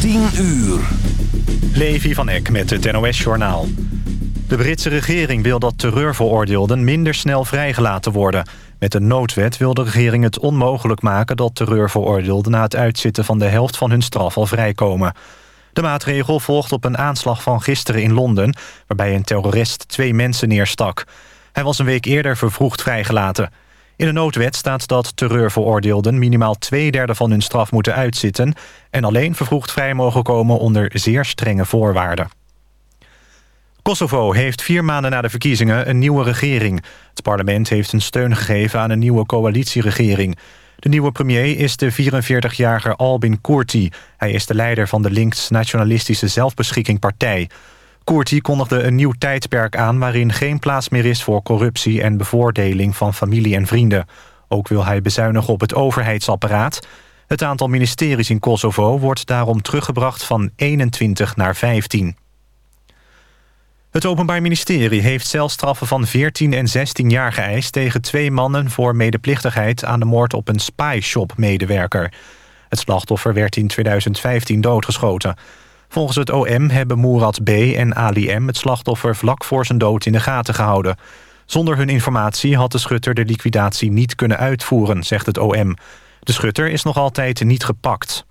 10 uur. Levi van Eck met het NOS-journaal. De Britse regering wil dat terreurveroordeelden minder snel vrijgelaten worden. Met een noodwet wil de regering het onmogelijk maken... dat terreurveroordeelden na het uitzitten van de helft van hun straf al vrijkomen. De maatregel volgt op een aanslag van gisteren in Londen... waarbij een terrorist twee mensen neerstak. Hij was een week eerder vervroegd vrijgelaten... In de noodwet staat dat terreurveroordeelden minimaal twee derde van hun straf moeten uitzitten... en alleen vervroegd vrij mogen komen onder zeer strenge voorwaarden. Kosovo heeft vier maanden na de verkiezingen een nieuwe regering. Het parlement heeft een steun gegeven aan een nieuwe coalitieregering. De nieuwe premier is de 44-jarige Albin Kurti. Hij is de leider van de links-nationalistische zelfbeschikking partij... Koerti kondigde een nieuw tijdperk aan... waarin geen plaats meer is voor corruptie en bevoordeling van familie en vrienden. Ook wil hij bezuinigen op het overheidsapparaat. Het aantal ministeries in Kosovo wordt daarom teruggebracht van 21 naar 15. Het Openbaar Ministerie heeft celstraffen van 14 en 16 jaar geëist... tegen twee mannen voor medeplichtigheid aan de moord op een spy-shop-medewerker. Het slachtoffer werd in 2015 doodgeschoten... Volgens het OM hebben Moerad B. en Ali M. het slachtoffer vlak voor zijn dood in de gaten gehouden. Zonder hun informatie had de schutter de liquidatie niet kunnen uitvoeren, zegt het OM. De schutter is nog altijd niet gepakt.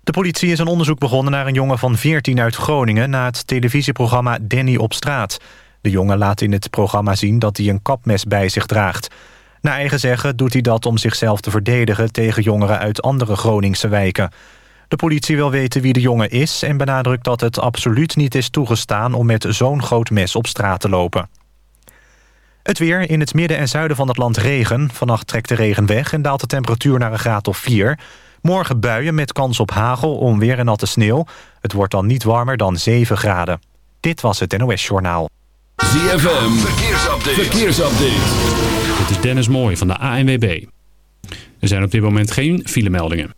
De politie is een onderzoek begonnen naar een jongen van 14 uit Groningen... na het televisieprogramma Danny op straat. De jongen laat in het programma zien dat hij een kapmes bij zich draagt. Naar eigen zeggen doet hij dat om zichzelf te verdedigen... tegen jongeren uit andere Groningse wijken. De politie wil weten wie de jongen is... en benadrukt dat het absoluut niet is toegestaan... om met zo'n groot mes op straat te lopen. Het weer in het midden en zuiden van het land regen. Vannacht trekt de regen weg en daalt de temperatuur naar een graad of 4. Morgen buien met kans op hagel, onweer en natte sneeuw. Het wordt dan niet warmer dan 7 graden. Dit was het NOS Journaal. ZFM, verkeersupdate. verkeersupdate. Dit is Dennis Mooij van de ANWB. Er zijn op dit moment geen filemeldingen.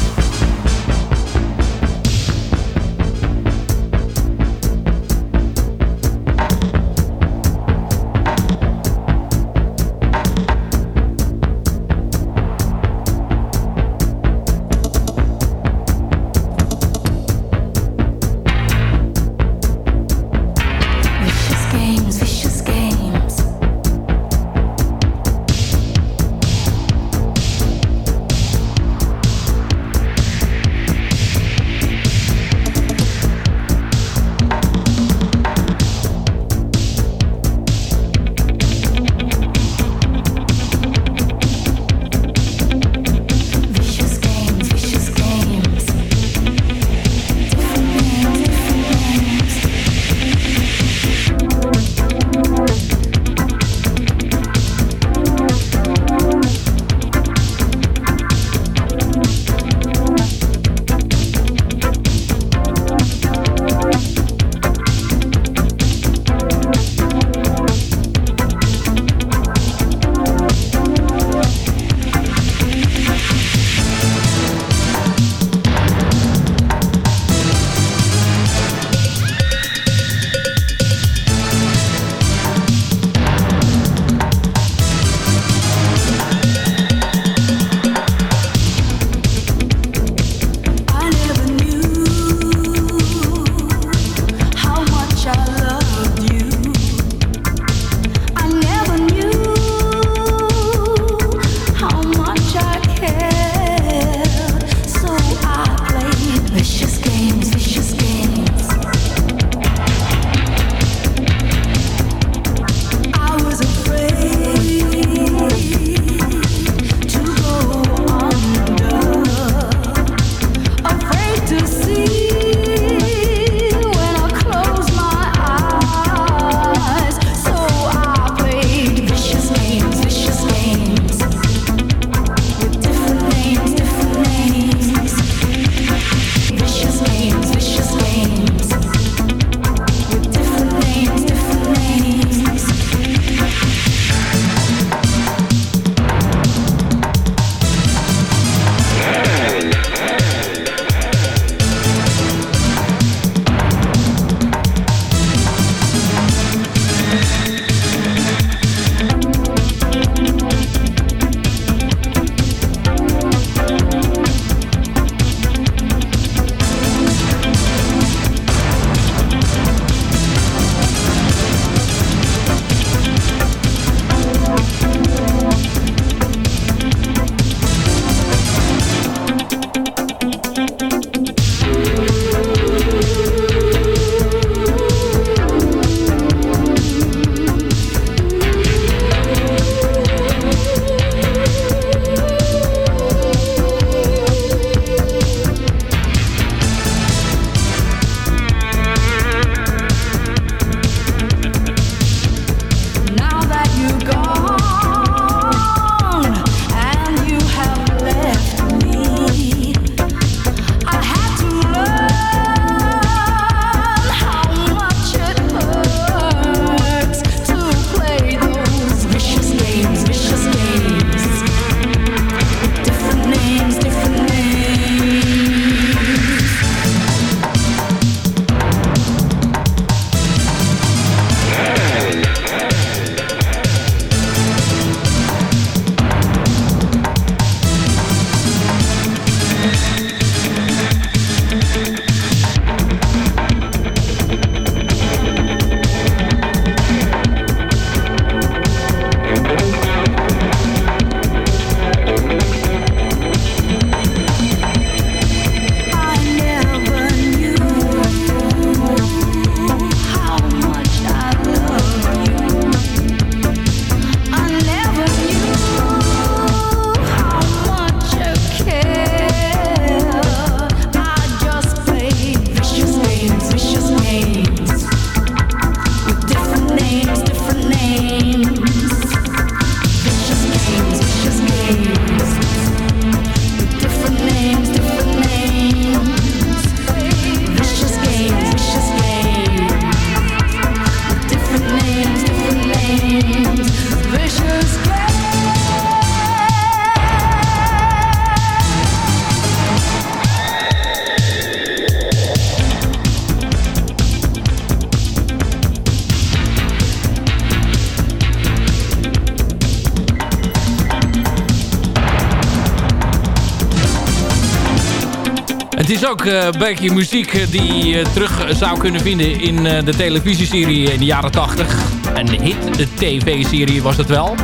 Is ook uh, een beetje muziek eh, die je terug zou kunnen vinden in de televisieserie in de jaren 80. Een hit, de tv-serie was het wel.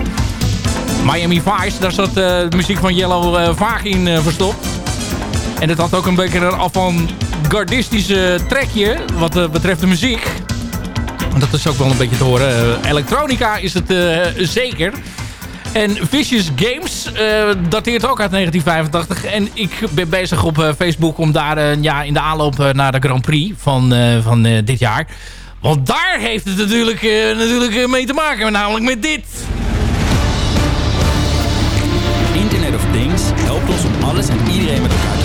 Miami Vice, daar zat de muziek van Yellow vaak in verstopt. En het had ook een beetje een avant-gardistische trekje wat betreft de muziek. Dat is ook wel een beetje te horen. elektronica is het zeker. En Vicious Games uh, dateert ook uit 1985. En ik ben bezig op uh, Facebook om daar uh, ja, in de aanloop naar de Grand Prix van, van dit jaar. Want daar heeft het natuurlijk, natuurlijk mee te maken. Namelijk met dit. Internet of Things helpt ons om alles en iedereen met elkaar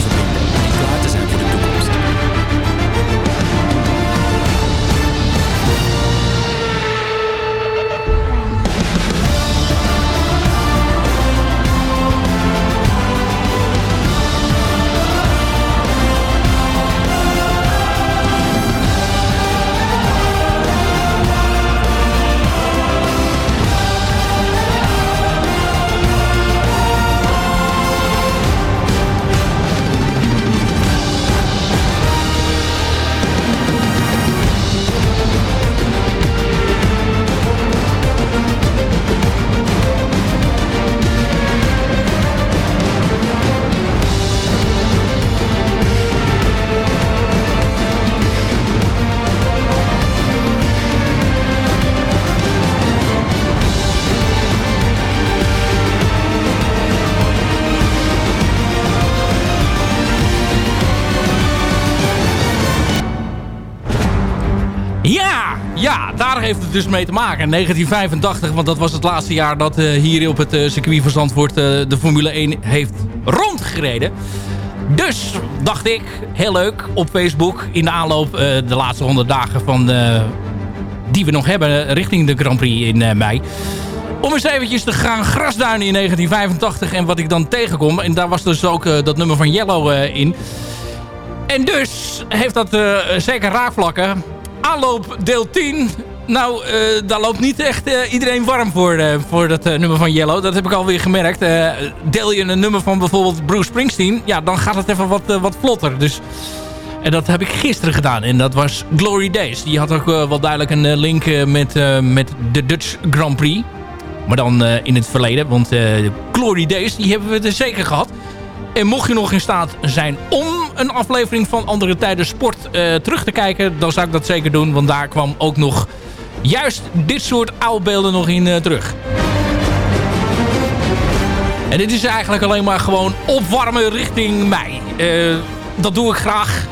heeft het dus mee te maken. 1985, want dat was het laatste jaar dat uh, hier op het uh, circuit van Zandvoort uh, de Formule 1 heeft rondgereden. Dus dacht ik, heel leuk, op Facebook in de aanloop de laatste 100 dagen van die we nog hebben richting de Grand Prix in mei. Om eens eventjes te gaan grasduinen in 1985 en wat ik dan tegenkom. En daar was dus ook dat nummer van Yellow in. En dus heeft dat zeker raakvlakken aanloop deel 10 nou, uh, daar loopt niet echt uh, iedereen warm voor, uh, voor dat nummer van Yellow. Dat heb ik alweer gemerkt. deel je een nummer van bijvoorbeeld Bruce Springsteen... ja, dan gaat het even wat, wat vlotter. Dus, en dat heb ik gisteren gedaan. En dat was Glory Days. Die had ook wel duidelijk een link met, met de Dutch Grand Prix. Maar dan in het verleden. Want Glory Days, die hebben we er zeker gehad. En mocht je nog in staat zijn om een aflevering van Andere Tijden Sport terug te kijken... dan zou ik dat zeker doen, want daar kwam ook nog juist dit soort oude beelden nog in uh, terug. En dit is eigenlijk alleen maar gewoon opwarmen richting mij. Uh, dat doe ik graag,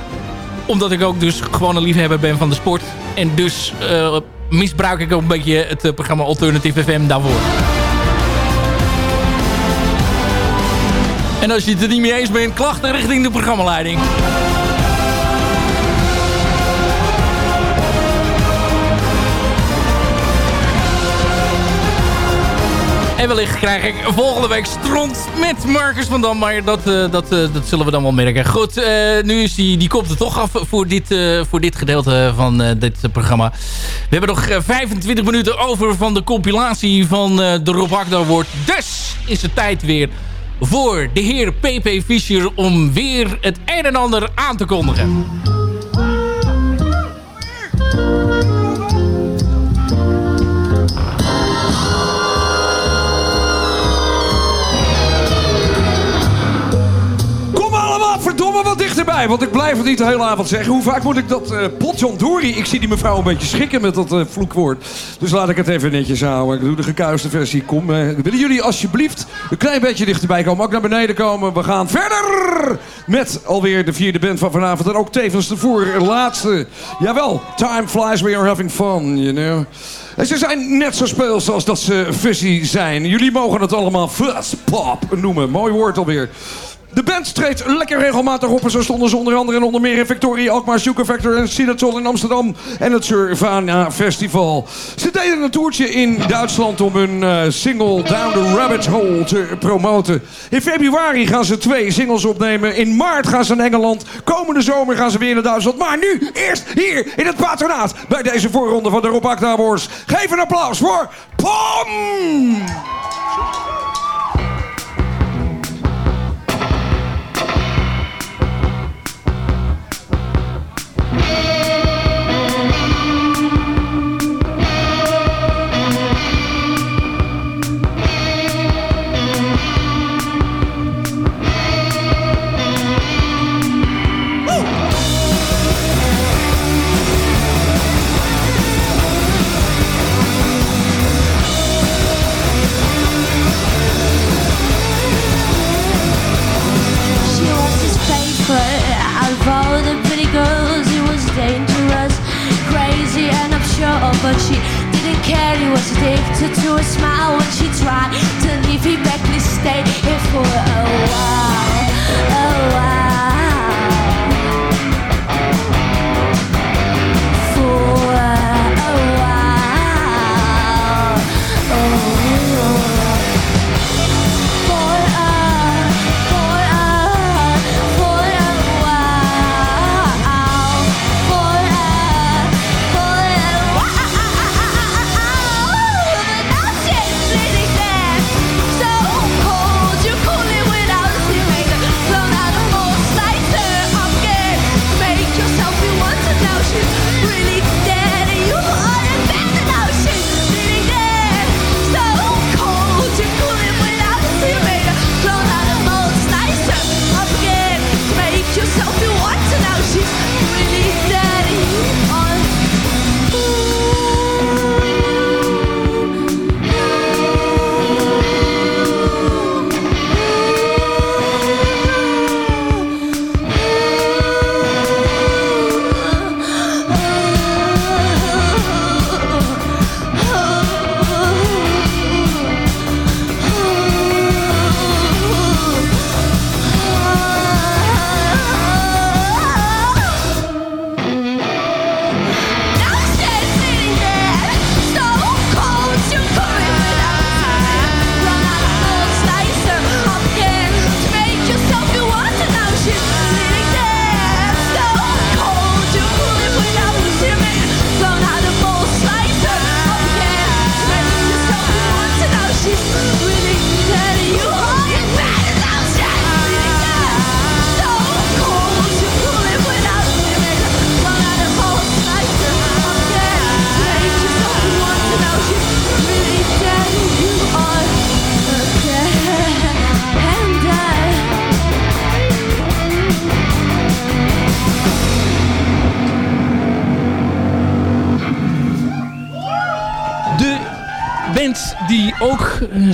omdat ik ook dus gewoon een liefhebber ben van de sport. En dus misbruik ik ook een beetje het programma Alternative FM daarvoor. En als je het er niet mee eens bent, klachten richting de programmaleiding. En wellicht krijg ik volgende week stront met Marcus van Dam. Maar dat, uh, dat, uh, dat zullen we dan wel merken. Goed, uh, nu is die, die komt er toch af voor dit, voor dit gedeelte van dit programma. We hebben nog 25 minuten over van de compilatie van de Rob Agda Award. Dus is het tijd weer voor de heer P.P. Fischer om weer het een en ander aan te kondigen. Dichterbij. Want ik blijf het niet de hele avond zeggen. Hoe vaak moet ik dat uh, potjandori... Ik zie die mevrouw een beetje schrikken met dat uh, vloekwoord. Dus laat ik het even netjes houden. Ik doe de gekuiste versie. Kom, uh, willen jullie alsjeblieft een klein beetje dichterbij komen? Ook naar beneden komen. We gaan verder met alweer de vierde band van vanavond. En ook tevens de voorlaatste. Jawel, time flies, we are having fun, you know. En ze zijn net zo speels als dat ze fuzzy zijn. Jullie mogen het allemaal fuzz pop noemen. Mooi woord alweer. De band treedt lekker regelmatig op. En zo stonden ze onder andere en onder meer in Victoria, Alkmaar, Sugar en Sinatol in Amsterdam. En het Survana Festival. Ze deden een toertje in Duitsland om hun uh, single Down the Rabbit Hole te promoten. In februari gaan ze twee singles opnemen. In maart gaan ze naar Engeland. Komende zomer gaan ze weer naar Duitsland. Maar nu eerst hier in het patronaat bij deze voorronde van de Rob Wars. Geef een applaus voor POM!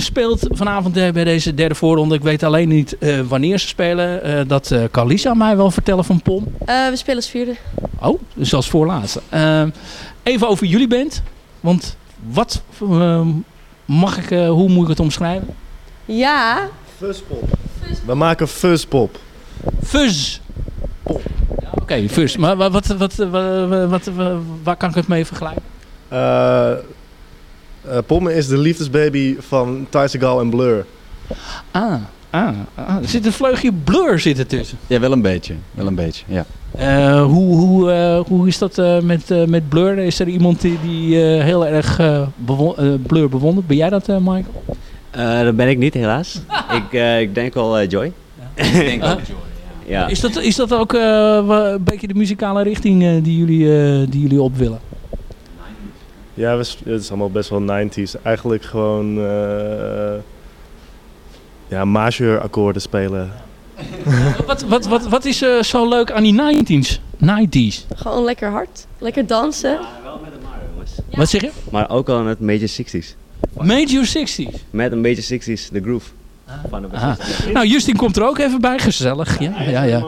Speelt vanavond eh, bij deze derde voorronde. Ik weet alleen niet eh, wanneer ze spelen. Eh, dat eh, kan Lisa mij wel vertellen van POM. Eh, we spelen als vierde. Oh, dus als voorlaatste. Eh, even over jullie band. Want wat eh, mag ik, eh, hoe moet ik het omschrijven? Ja, Fuzzpop. We maken fuzzpop. Fuzz. Ja, Oké, fuzz. Maar wa- wat, wat, wa- wa- wat, wa- waar kan ik het mee vergelijken? Eh eh, Pomme is de liefdesbaby van Ty Seagal en Blur. Ah, ah, ah, er zit een vleugje blur zit er tussen. Ja, wel een beetje. Wel een beetje, ja. Eh, hoe, hoe, eh, hoe is dat eh, met, eh, met Blur? Is er iemand die, die eh, heel erg bewo- Blur bewondert? Ben jij dat, eh, Michael? Eh, dat ben ik niet, helaas. ik, eh, ik denk wel Joy. Ik denk ook Ja. Is, dat, is dat ook eh, een beetje de muzikale richting eh, die, jullie, eh, die jullie op willen? Ja, het is allemaal best wel 90s. Eigenlijk gewoon eh ja, majeur akkoorden spelen. wat, wat, wat, wat is eh, zo leuk aan die 90s? 90s? gewoon lekker hard. Lekker dansen. Wat zeg je? Maar ook al met Major 60s. Major 60s. Met een Major 60s, de groove. Van de Ah. Nou, Justin komt er ook even bij. Gezellig. Ja, ja, ja.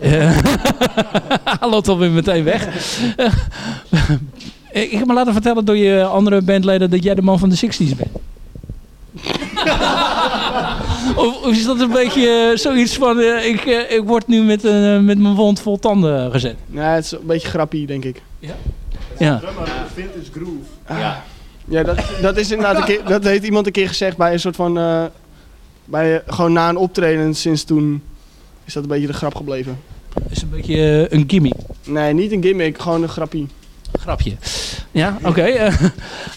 Eh, Hij loopt alweer meteen weg. Eh, ik heb me laten vertellen door je andere bandleden dat jij de man van de 60s bent. of, of is dat een beetje eh, zoiets van, eh, ik, ik word nu met, eh, met mijn wond vol tanden gezet? Nee, het is een beetje grappie, denk ik. Ja. Vintage groove. Ja, ja dat, dat is inderdaad een keer, dat heeft iemand een keer gezegd bij een soort van, eh, bij, gewoon na een optreden. En sinds toen is dat een beetje de grap gebleven. is een beetje een gimmick. Nee, niet een gimmick, gewoon een grappie. Grapje. Ja, oké. eh,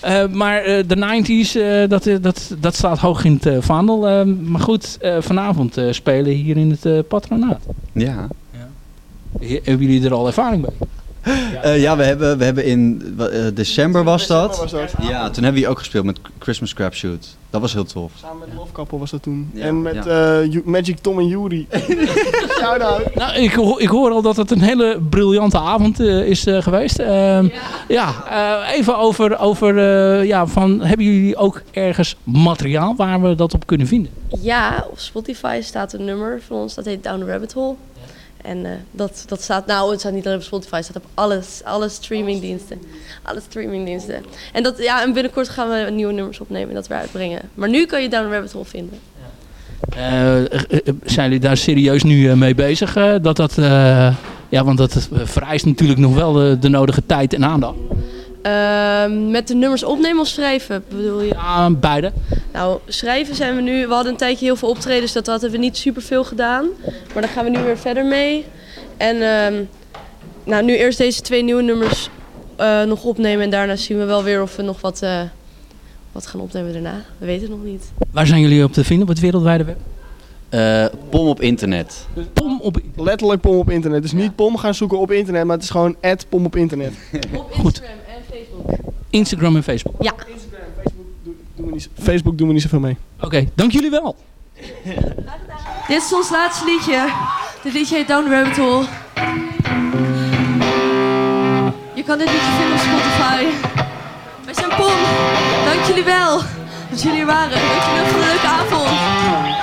eh, maar eh, de 90s, eh, dat, dat, dat staat hoog in het vaandel. Eh, maar goed, eh, vanavond eh, spelen hier in het patronaat. Ja. He- Hebben jullie er al ervaring bij? Eh, ja, we hebben, we hebben in eh, december was dat. was dat. Ja, toen hebben we ook gespeeld met Christmas Crap Shoot. Dat was heel tof. Samen met Love Couple was dat toen. Ja, en met ja. eh, Magic Tom en Yuri. Shout-out. Nou, ik, ho- ik hoor al dat het een hele briljante avond is eh, geweest. Ehm, ja, eh, even over, over eh, ja, van, hebben jullie ook ergens materiaal waar we dat op kunnen vinden? Ja, op Spotify staat een nummer van ons. Dat heet Down the Rabbit Hole. En eh, dat, dat staat, nou het staat niet alleen op Spotify, het staat op alles, alle streamingdiensten. Alle streamingdiensten. En, dat, ja, en binnenkort gaan we nieuwe nummers opnemen en dat weer uitbrengen. Maar nu kan je Down Rabbit Hole vinden. Eh, eh, zijn jullie daar serieus nu mee bezig? dat dat, ja, want dat vereist natuurlijk nog wel de nodige tijd en aandacht. Ehm, met de nummers opnemen of schrijven bedoel je? Ja, beide. Nou, schrijven zijn we nu. We hadden een tijdje heel veel optredens, dat hadden we niet super veel gedaan. Maar daar gaan we nu weer verder mee. En ehm, nou, nu eerst deze twee nieuwe nummers eh, nog opnemen. En daarna zien we wel weer of we nog wat, eh, wat gaan opnemen daarna. We weten het nog niet. Waar zijn jullie op te vinden op het wereldwijde web? Eh, pom op internet. Pom op... Letterlijk pom op internet. Dus niet pom gaan zoeken op internet, maar het is gewoon pom op internet. Op Goed. Instagram en Facebook. Instagram en Facebook. Ja. Doen we niet, Facebook doen we niet zoveel mee. Oké, dank jullie wel. Dit is ons laatste liedje. Dit liedje heet Down the Rabbit Hole. Je kan dit liedje vinden op Spotify. Wij zijn Pom. Dank jullie wel dat jullie er waren. Dank jullie wel voor de leuke avond.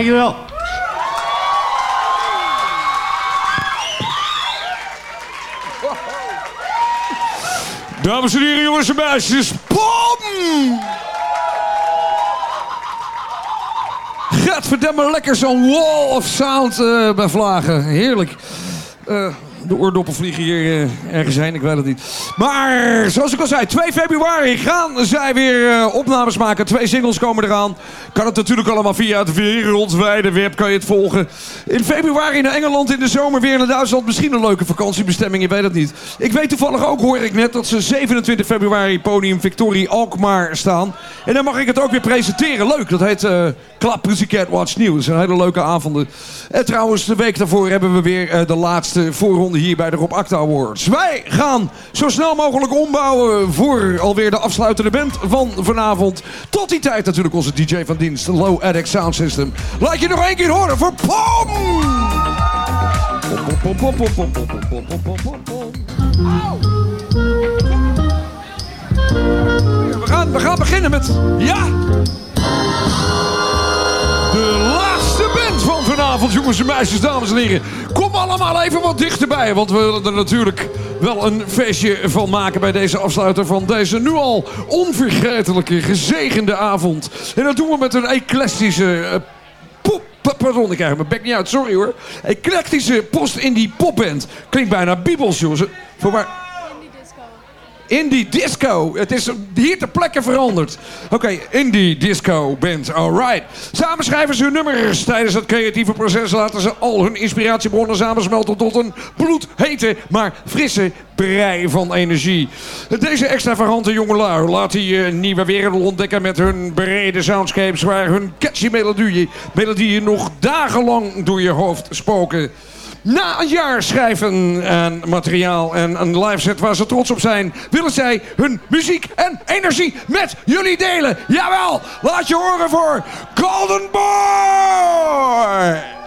Dankjewel. Dames en heren, jongens en meisjes, BOM! Gadverdamme lekker zo'n wall of sound eh, bij Vlagen. Heerlijk. Eh, de oordoppen vliegen hier eh, ergens heen, ik weet het niet. Maar zoals ik al zei, 2 februari gaan zij weer eh, opnames maken. Twee singles komen eraan. Kan het natuurlijk allemaal via het wereldwijde web, kan je het volgen. In februari naar Engeland, in de zomer weer naar Duitsland. Misschien een leuke vakantiebestemming, je weet het niet. Ik weet toevallig ook, hoor ik net, dat ze 27 februari podium Victorie Alkmaar staan. En dan mag ik het ook weer presenteren. Leuk, dat heet eh Club Pussycat Watch Nieuws. Een hele leuke avonden. En trouwens, de week daarvoor hebben we weer eh, de laatste voorronde hier bij de Rob Acta Awards. Wij gaan zo snel mogelijk ombouwen voor alweer de afsluitende band van vanavond. Tot die tijd natuurlijk onze DJ van dienst, Low Addict Sound System. Laat je nog één keer horen voor pom. We gaan, we gaan beginnen met... Ja! Vanavond, jongens en meisjes, dames en heren. Kom allemaal even wat dichterbij, want we willen er natuurlijk wel een feestje van maken bij deze afsluiter van deze nu al onvergetelijke, gezegende avond. En dat doen we met een eclectische eh, pop... pa- Pardon, ik krijg mijn bek niet uit, sorry hoor. Eclectische post-indie popband. Klinkt bijna bibels, jongens. Voor waar... Indie Disco. Het is hier ter plekke veranderd. Oké, Indie Disco Band, alright. Samen schrijven ze hun nummers. Tijdens het creatieve proces laten ze al hun inspiratiebronnen samensmelten tot een bloedhete, maar frisse brei van energie. Deze extravagante jongelui laat die eh, nieuwe wereld ontdekken met hun brede soundscapes waar hun catchy melodieën, melodieën nog dagenlang door je hoofd spoken. Na een jaar schrijven en materiaal en een live set waar ze trots op zijn, willen zij hun muziek en energie met jullie delen. Jawel, laat je horen voor Golden Boy!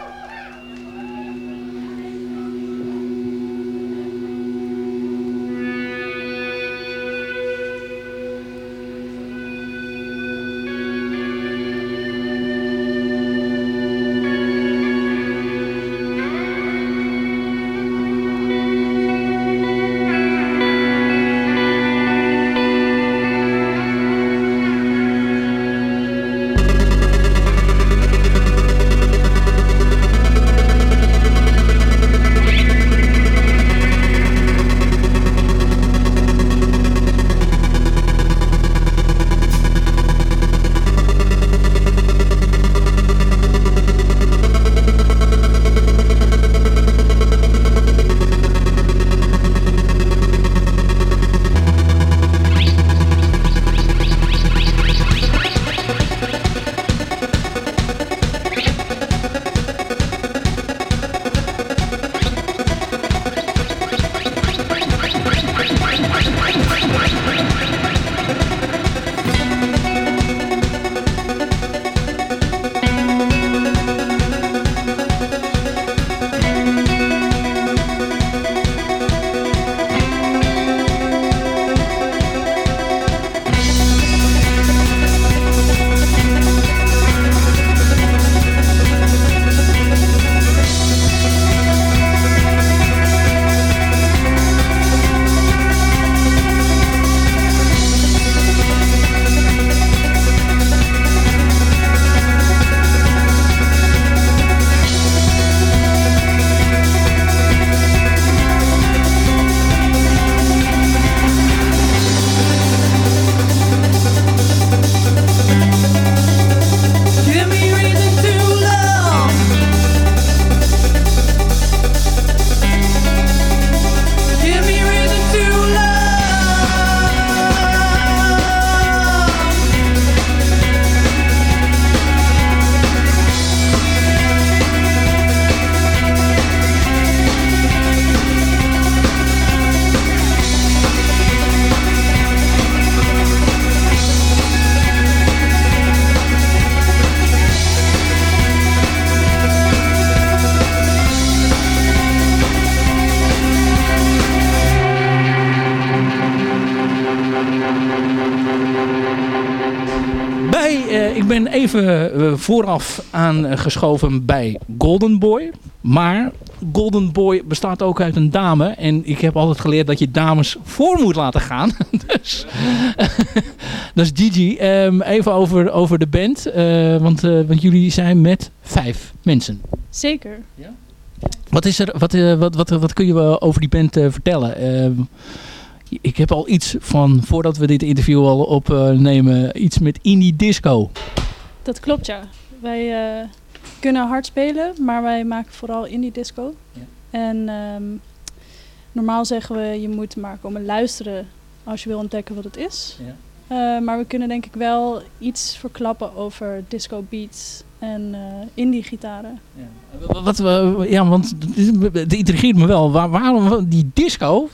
Vooraf aangeschoven bij Golden Boy. Maar Golden Boy bestaat ook uit een dame. En ik heb altijd geleerd dat je dames voor moet laten gaan. dus dat is Gigi. Ehm, even over, over de band. Eh, want, eh, want jullie zijn met vijf mensen. Zeker. Wat, is er, wat, eh, wat, wat, wat kun je wel over die band eh, vertellen? Ehm, ik heb al iets van, voordat we dit interview al opnemen, iets met indie disco. Dat klopt, ja. Wij eh, kunnen hard spelen, maar wij maken vooral indie disco. En ehm, normaal zeggen we, je moet maar komen luisteren als je wil ontdekken wat het is. Eh, maar we kunnen denk ik wel iets verklappen over disco beats en eh, indie gitaren. Wat, we- ja, want het intrigeert me wel. Waar, waarom die disco,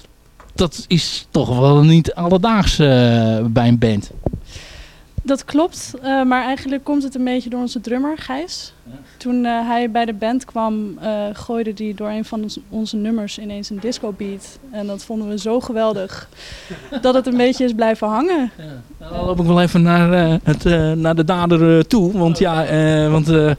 dat is toch wel niet alledaags bij een band. Dat klopt, eh, maar eigenlijk komt het een beetje door onze drummer Gijs. Toen eh, hij bij de band kwam, eh, gooide hij door een van ons- onze nummers ineens een disco beat. En dat vonden we zo geweldig dat het een beetje is blijven hangen. Nou, Dan loop ik wel even naar, eh, het, eh, naar de dader toe. Want ja, eh, want, eh,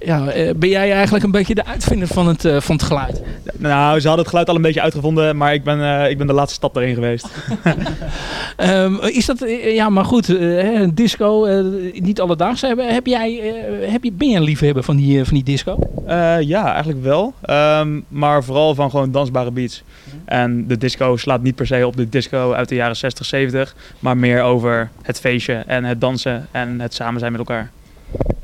ja eh, ben jij eigenlijk een beetje de uitvinder van het, eh, van het geluid? Nou, ze hadden het geluid al een beetje uitgevonden, maar ik ben, eh, ik ben de laatste stap erin geweest. Ehm, is dat, ja, maar goed, hè, disco, niet alledaags. Heb, heb jij, heb je, ben je een liefhebber van die, van die disco? Ja, eigenlijk wel. Ehm, maar vooral van gewoon dansbare beats. En de disco slaat niet per se op de disco uit de jaren 60, 70, maar meer over het feestje en het dansen en het samen zijn met elkaar.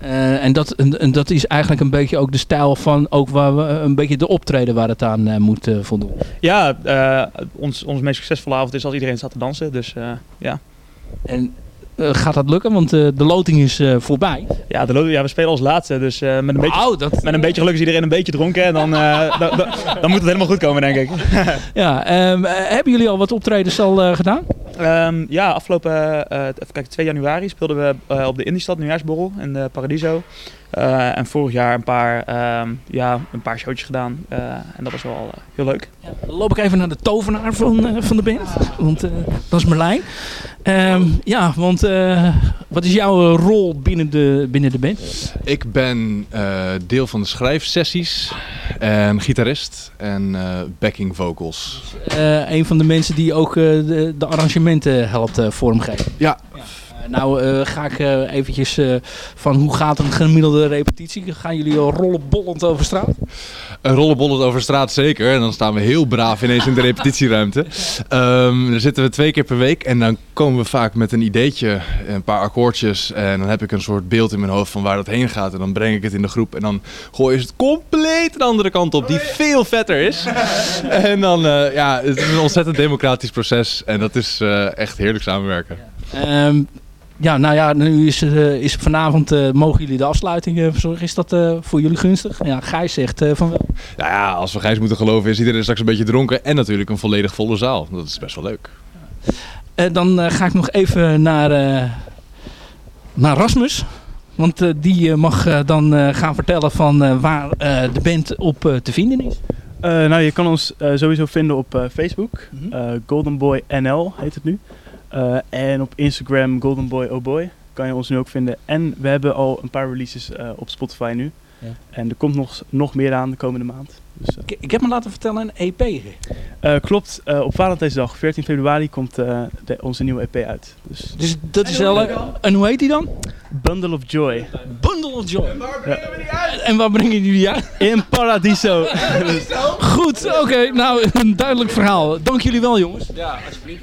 Eh, en, dat, en, en dat is eigenlijk een beetje ook de stijl van ook waar we, een beetje de optreden waar het aan eh, moet eh, voldoen. Ja, eh, ons, ons meest succesvolle avond is als iedereen staat te dansen. Dus eh, ja. En eh, gaat dat lukken? Want eh, de loting is eh, voorbij. Ja, de, lo- ja, we spelen als laatste, dus eh, met, een beetje, met een beetje geluk is iedereen een beetje dronken. En dan, eh, dan, dan, moet het helemaal goed komen, denk ik. Ja, eh, hebben jullie al wat optredens al eh, gedaan? Ehm, ja, afgelopen eh, even kijken, 2 januari speelden we eh, op de Indiestad Nieuwjaarsborrel in de Paradiso. Eh, en vorig jaar een paar, ehm, ja, een paar showtjes gedaan. Eh, en dat was wel eh, heel leuk. Dan loop ik even naar de tovenaar van, eh, van de band. Want eh, dat is Merlijn. Ehm, ja, want eh, wat is jouw rol binnen de, binnen de band? Ik ben eh, deel van de schrijfsessies en gitarist en eh, backing vocals. Eh, een van de mensen die ook eh, de, de arrangementen helpt eh, vormgeven. Ja. Nou eh, ga ik eh, eventjes eh, van hoe gaat een gemiddelde repetitie? Gaan jullie al rollenbollend over straat? Een rollenbollet over straat zeker. En dan staan we heel braaf ineens in de repetitieruimte. Ehm dan zitten we twee keer per week. En dan komen we vaak met een ideetje, een paar akkoordjes. En dan heb ik een soort beeld in mijn hoofd van waar dat heen gaat. En dan breng ik het in de groep. En dan gooi je het compleet de andere kant op, die veel vetter is. En dan, ja, het is een ontzettend democratisch proces. En dat is echt heerlijk samenwerken. Ehm, ja, nou ja, nu is, eh, is vanavond, eh, mogen jullie de afsluiting eh, verzorgen. Is dat eh, voor jullie gunstig? Ja, Gijs zegt eh, van wel. Nou ja, als we Gijs moeten geloven is iedereen straks een beetje dronken. En natuurlijk een volledig volle zaal. Dat is best wel leuk. Eh, dan ga ik nog even naar, eh, naar Rasmus. Want eh, die mag dan eh, gaan vertellen van eh, waar eh, de band op eh, te vinden is. Eh, nou, je kan ons eh, sowieso vinden op eh, Facebook. Eh, Golden Boy NL heet het nu. Eh, en op Instagram Golden Boy Oh Boy kan je ons nu ook vinden. En we hebben al een paar releases eh, op Spotify nu. Ja. En er komt nog, nog meer aan de komende maand. Dus, eh, Ik, ik heb me laten vertellen een EP. eh, klopt, eh, op Valentijnsdag 14 februari komt eh, de, onze nieuwe EP uit. Dus, Dus dat is wel... En hoe heet die dan? Bundle of Joy. Bundle of Joy. Ja. En waar brengen jullie uit? In Paradiso. Goed, oké. nou, een duidelijk verhaal. Dank jullie wel, jongens. Ja, alsjeblieft.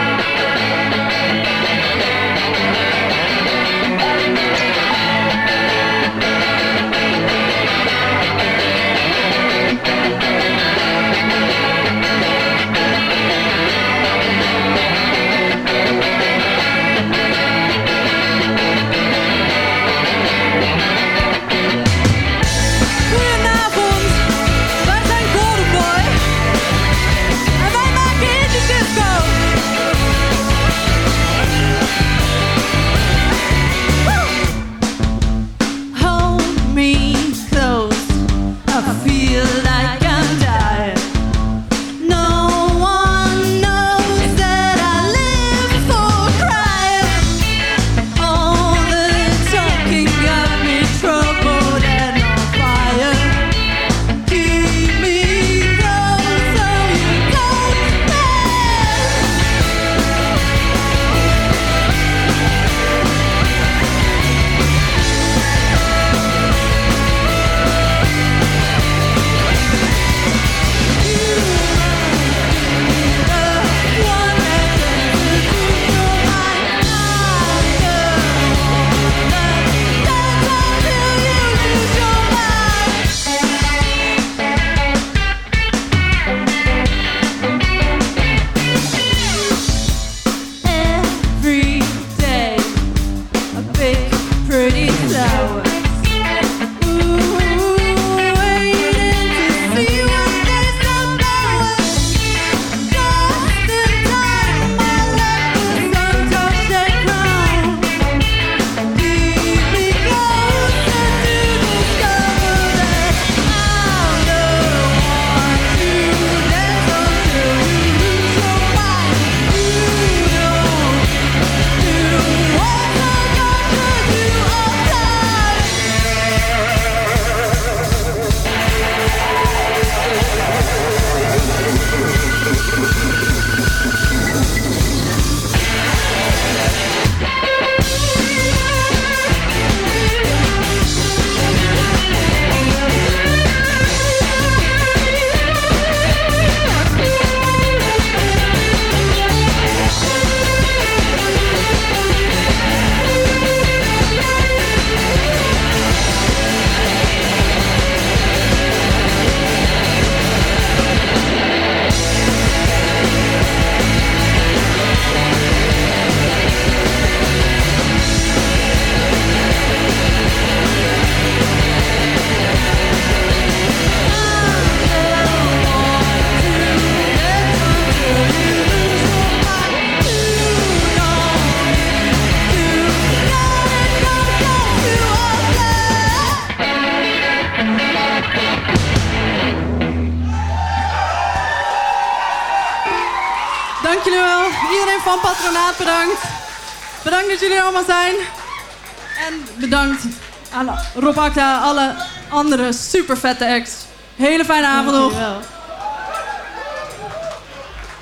Rob Akta, alle andere super vette acts. Hele fijne avond nog.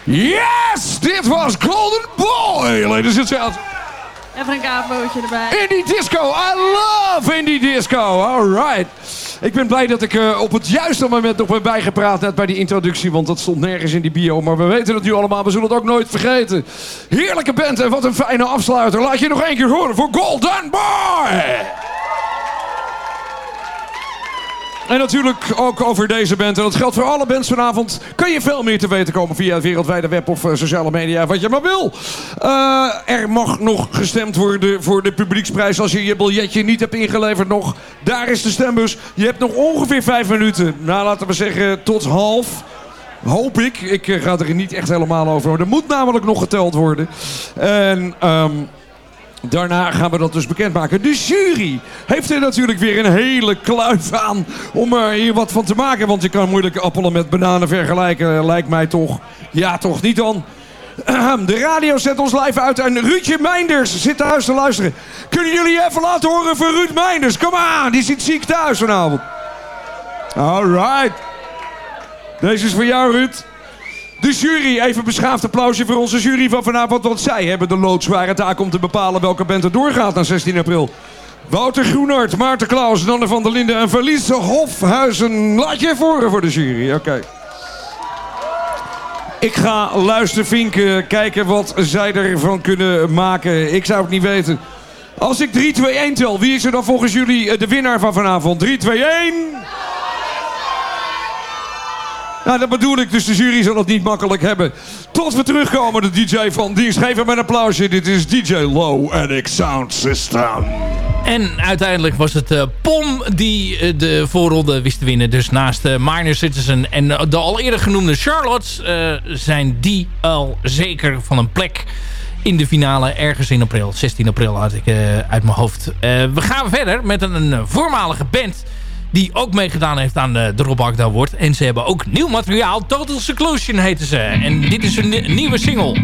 Yes! Dit was Golden Boy, ladies and gentlemen. Even een kaartbootje erbij. Indie Disco, I love Indie Disco. Alright. Ik ben blij dat ik eh, op het juiste moment nog ben bijgepraat net bij die introductie, want dat stond nergens in die bio. Maar we weten het nu allemaal, we zullen het ook nooit vergeten. Heerlijke band en wat een fijne afsluiter. Laat je nog één keer horen voor Golden Boy. En natuurlijk ook over deze band. En dat geldt voor alle bands vanavond. Kan je veel meer te weten komen via het wereldwijde web of eh, sociale media. Wat je maar wil. Eh, er mag nog gestemd worden voor de publieksprijs. Als je je biljetje niet hebt ingeleverd nog. Daar is de stembus. Je hebt nog ongeveer vijf minuten. Nou, laten we zeggen tot half. Hoop ik. Ik eh, ga er niet echt helemaal over. Er moet namelijk nog geteld worden. En... ehm, Daarna gaan we dat dus bekendmaken. De jury heeft er natuurlijk weer een hele kluif aan om er hier wat van te maken. Want je kan moeilijk appelen met bananen vergelijken, lijkt mij toch. Ja, toch niet dan? De radio zet ons live uit en Ruudje Meinders zit thuis te luisteren. Kunnen jullie even laten horen voor Ruud Meinders? Kom aan, die zit ziek thuis vanavond. Alright. Deze is voor jou, Ruud. De jury, even beschaafd applausje voor onze jury van vanavond. Want zij hebben de loodzware taak om te bepalen welke band er doorgaat na 16 april. Wouter Groenart, Maarten Klaus, Nanne van der Linden en Verlies Hofhuizen. Laat je even horen voor de jury, oké. Ik ga luistervinken kijken wat zij ervan kunnen maken. Ik zou het niet weten. Als ik 3, 2, 1 tel, wie is er dan volgens jullie eh, de winnaar van vanavond? 3, 2, 1... Nou, dat bedoel ik, dus de jury zal het niet makkelijk hebben. Tot we terugkomen, de DJ van dienst. Geef hem een applausje. Dit is DJ Low Attic Sound System. En uiteindelijk was het eh, POM die eh, de voorronde wist te winnen. Dus naast uh, Minor Citizen en de al eerder genoemde Charlottes... zijn die al zeker van een plek in de finale ergens in april. 16 april had ik uit mijn hoofd. We gaan verder met een voormalige band... die ook meegedaan heeft aan de, de Rob Agda Award. En ze hebben ook nieuw materiaal. Total Seclusion heten ze. En dit is een ni- nieuwe single.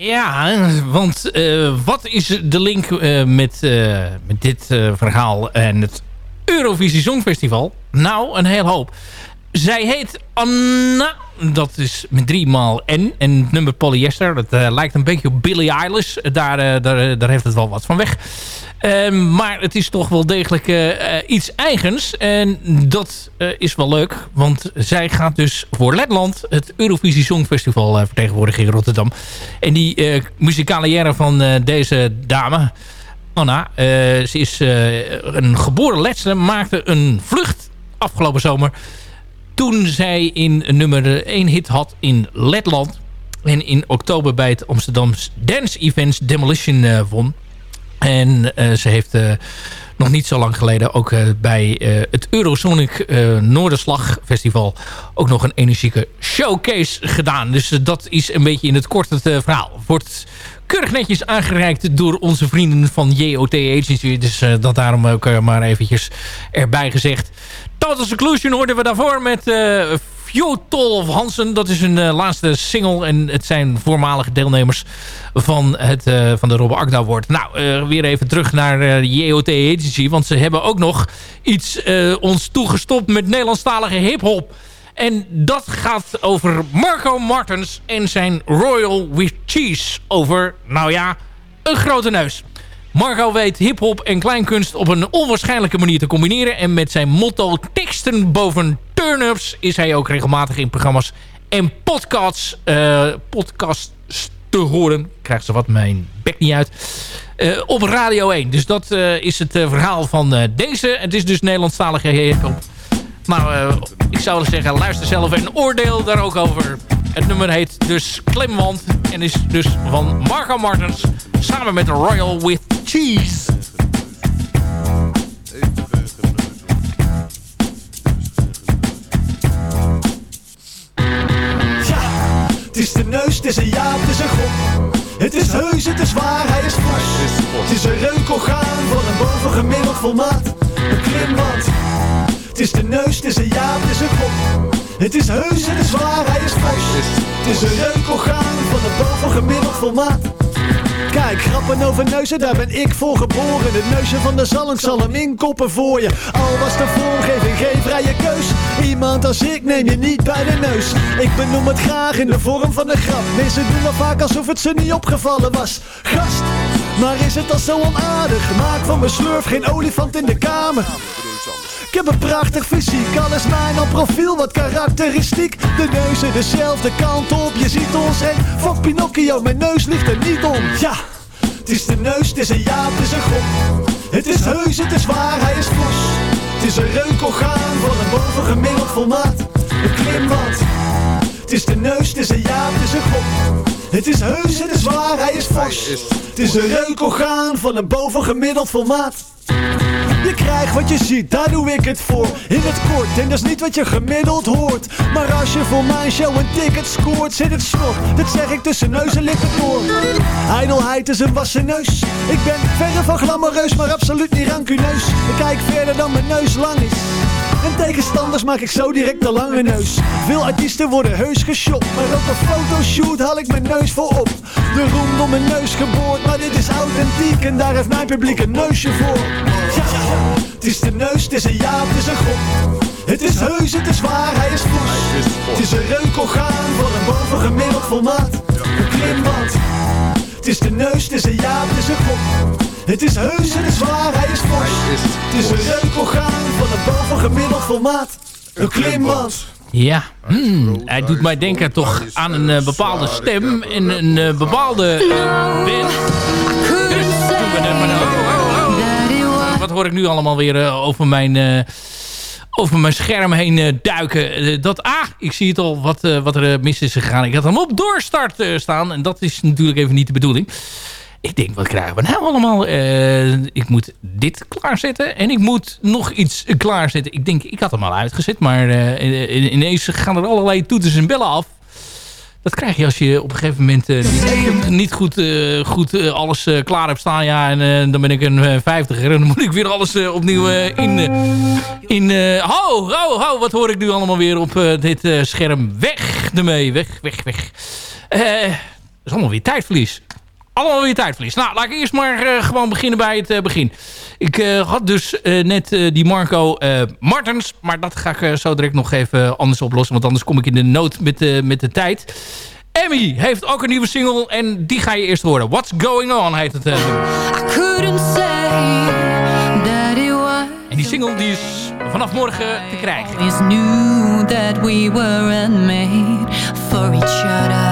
Ja, want eh, wat is de link eh, met, eh, met dit verhaal en het Eurovisie Songfestival? Nou, een heel hoop. Zij heet Anna, dat is met drie maal N. En het nummer polyester, dat eh, lijkt een beetje op Billie Eilish. Daar, eh, daar, daar heeft het wel wat van weg. Ehm, maar het is toch wel degelijk eh, eh, iets eigens. En dat eh, is wel leuk. Want zij gaat dus voor Letland het Eurovisie Songfestival eh, vertegenwoordigen in Rotterdam. En die eh muzikale van eh, deze dame... Anna, eh, ze is eh, een geboren Letse, maakte een vlucht afgelopen zomer... toen zij in nummer 1 hit had in Letland... en in oktober bij het Amsterdamse Dance Events Demolition eh, won... En eh, ze heeft eh, nog niet zo lang geleden ook bij het Eurosonic Noorderslag Festival ook nog een energieke showcase gedaan. Dus dat is een beetje in het kort het verhaal. Wordt keurig netjes aangereikt door onze vrienden van JOT Agency. Dus dat daarom ook maar eventjes erbij gezegd. Total Seclusion hoorden we daarvoor met uh, Fjotolf Hansen. Dat is hun uh, laatste single. En het zijn voormalige deelnemers van, het, uh, van de Robbe Akda Award. Nou, weer even terug naar JOT Agency. Want ze hebben ook nog iets ons toegestopt met Nederlandstalige hiphop. En dat gaat over Marco Martens en zijn Royal with Cheese. Over, nou ja, een grote neus. Marco weet hiphop en kleinkunst op een onwaarschijnlijke manier te combineren. En met zijn motto teksten boven turn-ups is hij ook regelmatig in programma's en podcasts, uh, podcasts te horen. Krijgt ze wat mijn bek niet uit. Uh, op Radio 1. Dus dat uh, is het verhaal van deze. Het is dus Nederlandstalige hiphop. Nou, ik zou zeggen, luister zelf en oordeel daar ook over. Het nummer heet dus Klimwand en is dus van Marco Martens samen met Royal With Cheese. Het is de neus, het is een ja, het is een god. Het is heus, het is waar, hij is vast. Het is een reukorgaan van een bovengemiddeld formaat. Een klimwand. Het is de neus, het is een ja, het is een god. Het is heus, het is waar, hij is fors. Het is een reukorgaan van een bovengemiddeld formaat. Kijk, grappen over neuzen, daar ben ik voor geboren. Het neusje van de zalm zal hem inkoppen voor je. Al was de vormgeving geen vrije keus. Iemand als ik neem je niet bij de neus. Ik benoem het graag in de vorm van een grap. Mensen doen al vaak alsof het ze niet opgevallen was. Gast, maar is het al zo onaardig? Maak van mijn slurf geen olifant in de kamer. Ik heb een prachtig fysiek, alles mijn op profiel, wat karakteristiek. De neuzen dezelfde kant op, je ziet ons en fuck Pinocchio, mijn neus ligt er niet om. Ja, het is de neus, het is een jaap, het is een gok. Het is heus, het is waar, hij is fors. Het is een reukorgaan van een bovengemiddeld formaat. Een klimwand. Het is de neus, het is een jaap, het is een gok. Het is heus, het is waar, hij is fors. Het is een reukorgaan van een bovengemiddeld formaat. Je krijgt wat je ziet, daar doe ik het voor. In het kort, en dat is niet wat je gemiddeld hoort. Maar als je voor mijn show een ticket scoort Zit het snor, dat zeg ik tussen neus en lippen door. Ijdelheid is een wassen neus. Ik ben verre van glamoureus, maar absoluut niet rancuneus. Ik kijk verder dan mijn neus lang is. En tegenstanders maak ik zo direct de lange neus. Veel artiesten worden heus geshopt Maar op een fotoshoot haal ik mijn neus voor op. De roem door mijn neus geboord Maar dit is authentiek en daar heeft mijn publiek een neusje voor het is de neus, het is een jaap, het is een gok Het is heus, het is waar, hij is fors. Het is een reukorgaan van een bovengemiddeld formaat. Een klimwand Het is de neus, het is een jaap, het is een gok het is heus, het is waar, hij is fors. Het is een reukorgaan van een bovengemiddeld formaat. Een klimwand. Ja, hmm, hij doet mij denken toch aan een eh, bepaalde stem en een eh, bepaalde band. Dus, doen we het maar nou. Wat hoor ik nu allemaal weer eh, over mijn... eh, over mijn scherm heen eh, duiken. Dat, ah, ik zie het al wat, wat er mis is gegaan. Ik had hem op doorstart staan. En dat is natuurlijk even niet de bedoeling. Ik denk, wat krijgen we nou allemaal? Ik moet dit klaarzetten. En ik moet nog iets klaarzetten. Ik denk, ik had hem al uitgezet. Maar in- ineens gaan er allerlei toeters en bellen af. Dat krijg je als je op een gegeven moment eh, niet, niet goed, eh, goed eh, alles klaar hebt staan. Ja, en dan ben ik een vijftiger. En dan moet ik weer alles opnieuw in... in ho, ho, ho, wat hoor ik nu allemaal weer op dit scherm? Weg ermee, weg, weg, weg. Dat is allemaal weer tijdverlies. Allemaal weer tijdverlies. Nou, laat ik eerst maar gewoon beginnen bij het begin. Ik eh, had dus eh, net eh, die Marco Martens. Maar dat ga ik zo direct nog even anders oplossen. Want anders kom ik in de nood met, de met de tijd. Emmy heeft ook een nieuwe single. En die ga je eerst horen. What's Going On heet het. nummer. couldn't say that it was en die single die is vanaf morgen te krijgen. always knew that we weren't made for each other.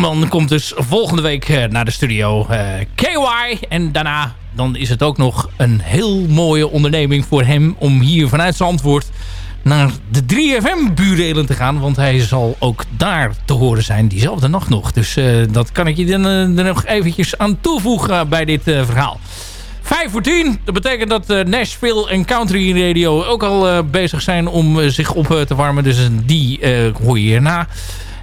Man komt dus volgende week eh, naar de studio. eh, KY. En daarna dan is het ook nog een heel mooie onderneming voor hem... om hier vanuit zijn antwoord naar de 3FM-burelen te gaan. Want hij zal ook daar te horen zijn diezelfde nacht nog. Dus eh, dat kan ik je dan, nog eventjes aan toevoegen bij dit verhaal. 5 voor 10. Dat betekent dat Nashville en Country Radio ook al bezig zijn om zich op te warmen. Dus die hoor je hierna.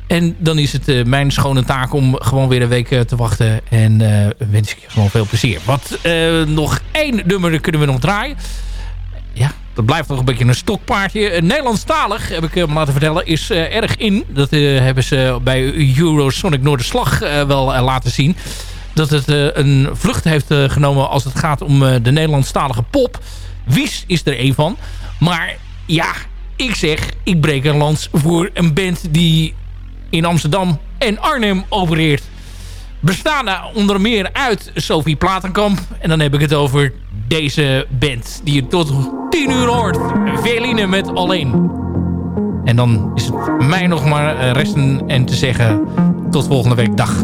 En dan is het eh, mijn schone taak om gewoon weer een week eh, te wachten. En eh, wens ik je gewoon veel plezier. Wat nog één nummer kunnen we nog draaien. Ja, dat blijft nog een beetje een stokpaardje. Nederlandstalig, heb ik hem laten vertellen, is erg in. Dat hebben ze bij Eurosonic Noorderslag wel laten zien. Dat het een vlucht heeft genomen als het gaat om de Nederlandstalige pop. Wies is er een van. Maar ja, ik zeg, ik breek een lans voor een band die in Amsterdam en Arnhem opereert. Bestaande onder meer uit Sophie Platenkamp. En dan heb ik het over deze band die je tot 10 uur hoort. Veline met Alleen. En dan is het mij nog maar resten en te zeggen tot volgende week. Dag.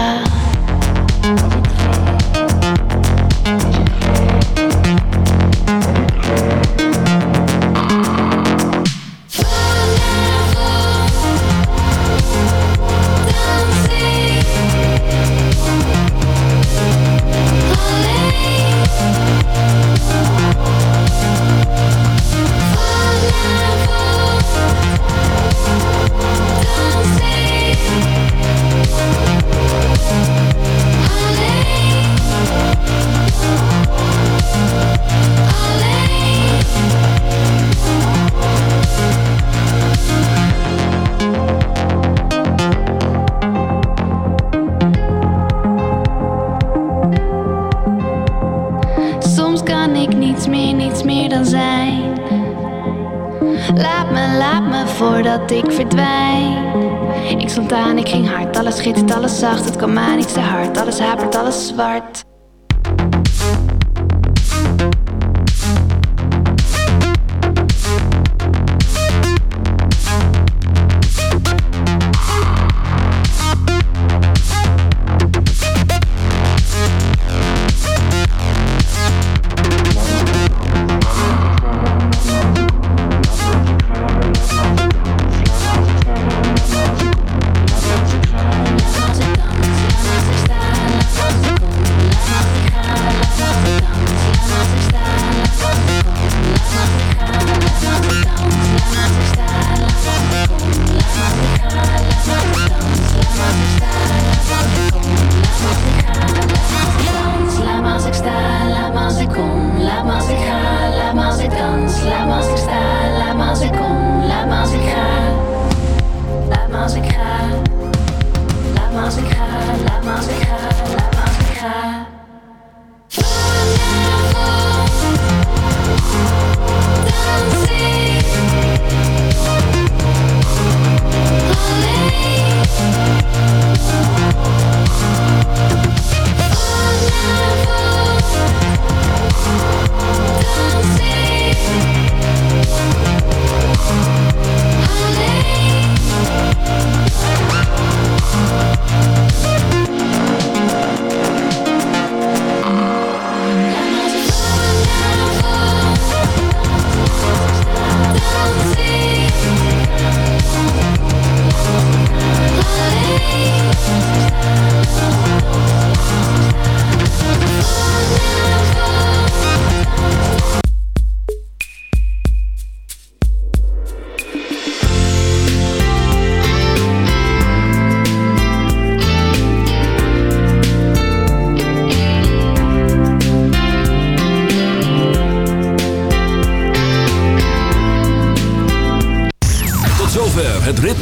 Kwam aan, iets te hard, alles hapert, alles zwart.